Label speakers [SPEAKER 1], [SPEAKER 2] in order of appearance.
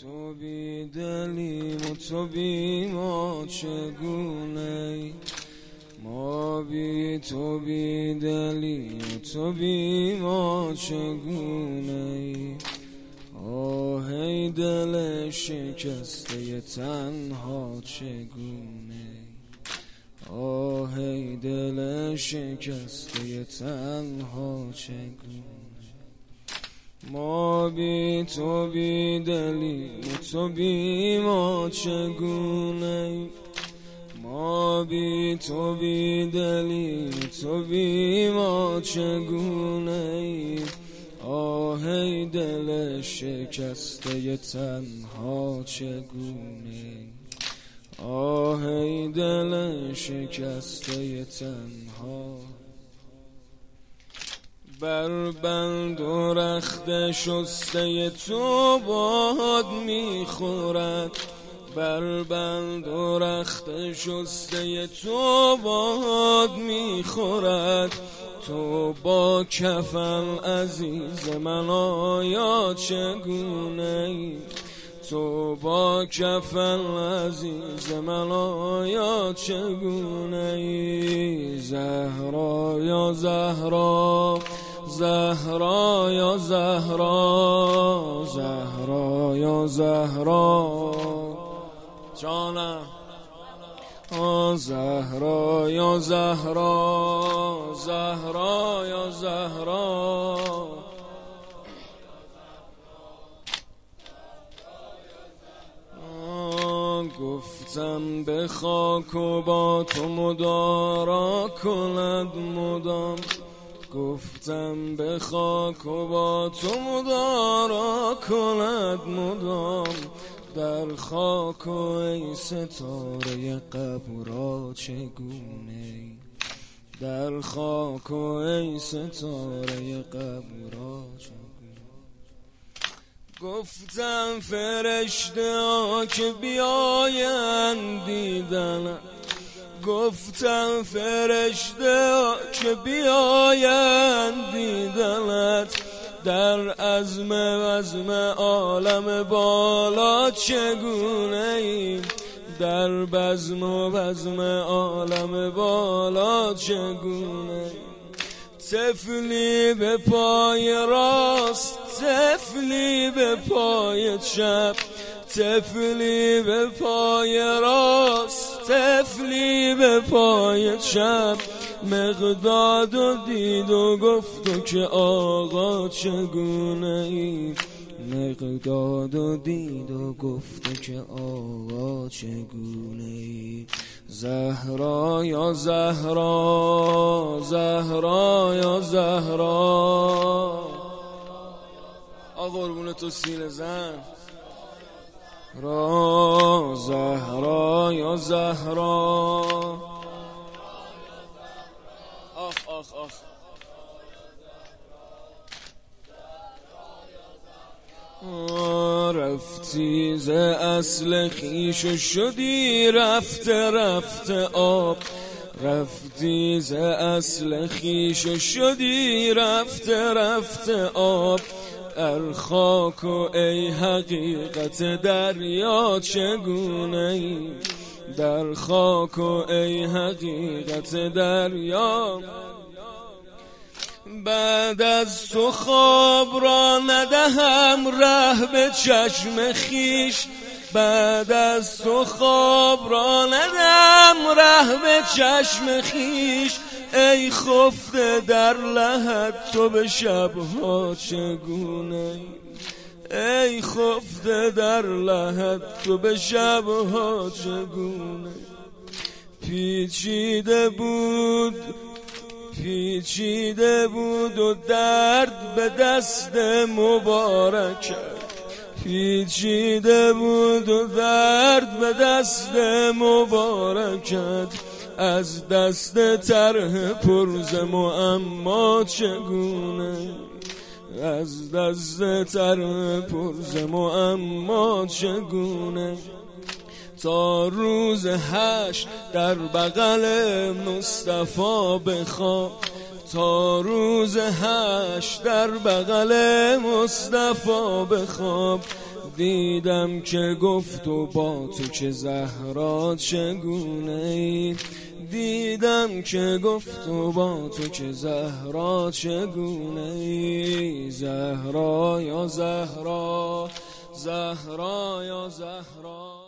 [SPEAKER 1] تو بی دلیم و تو بی ما چگونه ما بی تو بی دلیم و تو بی ما چگونه آه ای دل شکسته تنها چگونه آه ای دل شکسته تنها چگونه ما بی تو بی دلی تو بی ما چگونه ما بی تو بی دلی تو بی ما چگونه آه ای دل شکسته تنها چگونه آه ای دل شکسته تنها بر بند و رخت شسته تو باد می‌خورد. بر بند و رخت شسته تو باد می‌خورد. تو با کفن عزیز من آیا چگونه ای؟ تو با کفن عزیز من آیا چگونه ای؟ زهرا یا زهرا زهرا یا زهرا زهرا یا زهرا. جانم. زهرا یا زهرا زهرا یا زهرا. گفتم به خاک و با تو مدارا کند مدام. گفتم به خاک و با تو مدارا کند مدام. در خاک و ای ستاره قبرا چگونه؟ در خاک و ای ستاره قبرا گفتم فرشته ها که بیاین دیدن گفتم فرشته که بیاین دیدنت در عزم وزم عالم بالا چگونه ای در بزم و بزم عالم بالا چگونه تفلی به پای راست تفلی به پای چپ تفلی به پای راست تفلی پای چپ مقداد و دید و گفت و که آقا چگونه ای؟ مقداد و دید و گفت که آقا چگونه ای؟ زهرا یا زهرا زهرا یا زهرا. آقا تو سینه زن. را زهرا یا زهرا؟ آخ آخ آخ. رفتی ز اصل خیش شدی رفته رفته آب. رفتی ز اصل خیش شدی رفته رفته آب. در خاک و ای حقیقت دریا چگونه ای؟ در خاک و ای حقیقت دریا بعد از تو خواب را ندهم ره به چشم خیش بعد از تو خواب را ندهم ره به چشم خیش ای خفته در لحد تو به شبها چگونه ای؟ خفته در لحد تو به شبها چگونه پیچیده بود پیچیده بود و درد به دست مبارک پیچیده بود و درد به دست مبارکت از دست طرح پرز اما چگونه؟ از دست طرح پرز اما چگونه؟ تا روز هش در بغل مصطفی بخواب تا روز هش در بغل مصطفی بخواب دیدم که گفت و با تو که زهرات چگونه ای؟ دیدم که گفت و با تو که زهرا چگونه ای؟ زهرا یا زهرا؟ زهرا یا زهرا؟